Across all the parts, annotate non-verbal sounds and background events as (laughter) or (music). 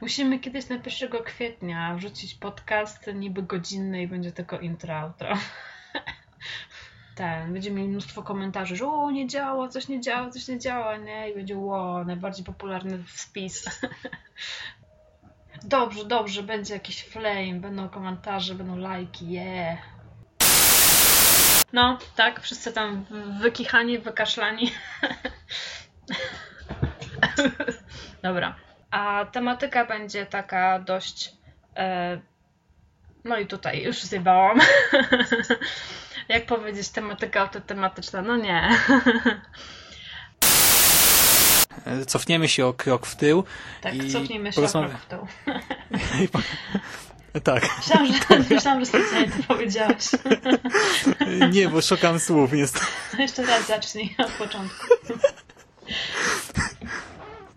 Musimy kiedyś na 1 kwietnia wrzucić podcast niby godzinny i będzie tylko intro, outro. (laughs) Ten, będziemy mieli mnóstwo komentarzy, że o, nie działa, coś nie działa, coś nie działa, nie? I będzie wow, najbardziej popularny wpis. (laughs) Dobrze, dobrze, będzie jakiś flame, będą komentarze, będą lajki, yeah. No, tak, wszyscy tam wykichani, wykaszlani. (laughs) Dobra. A tematyka będzie taka dość. E, no i tutaj już zjebałam. (laughs) Jak powiedzieć, tematyka autotematyczna? No nie. (laughs) Cofniemy się o krok w tył. Tak, i cofniemy się o krok w tył. (laughs) Tak. Myślałam, że, myślałam, że specjalnie to powiedziałeś. Nie, bo szukam słów. Jest... Jeszcze raz zacznij od początku.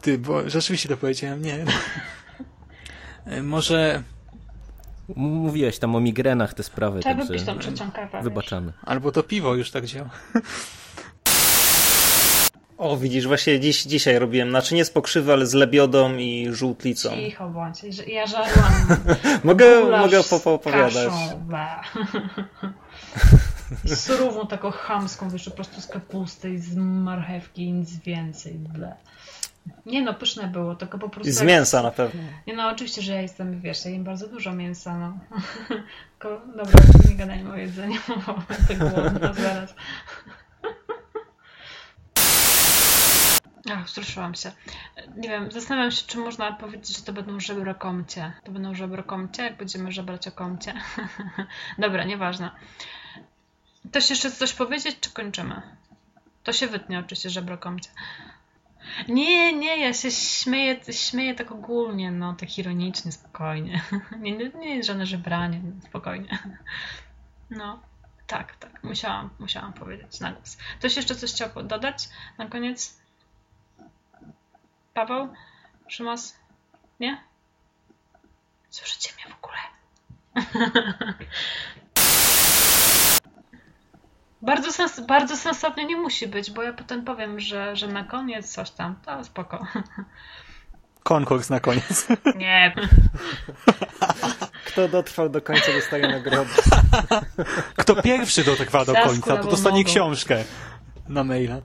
Ty, bo rzeczywiście to powiedziałem, nie. Może... Mówiłeś tam o migrenach, te sprawy. Trzeba także wypić tą trzecią kawę. Wybaczamy. Albo to piwo już tak działa. O, widzisz, właśnie dziś, dzisiaj robiłem naczynie z pokrzywy, ale z lebiodą i żółtlicą. Cicho bądź, ja żarłam. (laughs) mogę mogę opowiadać. z (laughs) surową taką chamską, wiesz, po prostu z kapusty i z marchewki i nic więcej. Ble. Nie no, pyszne było, tylko po prostu... I z mięsa na pewno. Nie no, oczywiście, że ja jestem, wiesz, ja jem bardzo dużo mięsa, no. (laughs) tylko, dobra, nie gadajmy o jedzeniu, (laughs) bo będę głodna zaraz. Ach, wzruszyłam się. Nie wiem, zastanawiam się, czy można powiedzieć, że to będą żebrokomcie. To będą żebrokomcie, jak będziemy żebrać o komcie. (laughs) Dobra, nieważne. Ktoś jeszcze coś powiedzieć, czy kończymy? To się wytnie oczywiście żebrokomcie. Nie, nie, ja się śmieję, śmieję tak ogólnie, no, tak ironicznie, spokojnie. (laughs) Nie, nie, nie jest żadne żebranie, spokojnie. No, tak, tak, musiałam, musiałam powiedzieć na głos. Ktoś jeszcze coś chciał dodać na koniec? Paweł? Szymas? Nie? Słyszycie mnie w ogóle? (laughs) Bardzo, sens bardzo sensownie nie musi być, bo ja potem powiem, że, że na koniec coś tam. To spoko. Konkurs na koniec. (laughs) Nie. Kto dotrwał do końca, dostaje nagrodę. Kto pierwszy dotrwa do końca, to dostanie książkę na maila.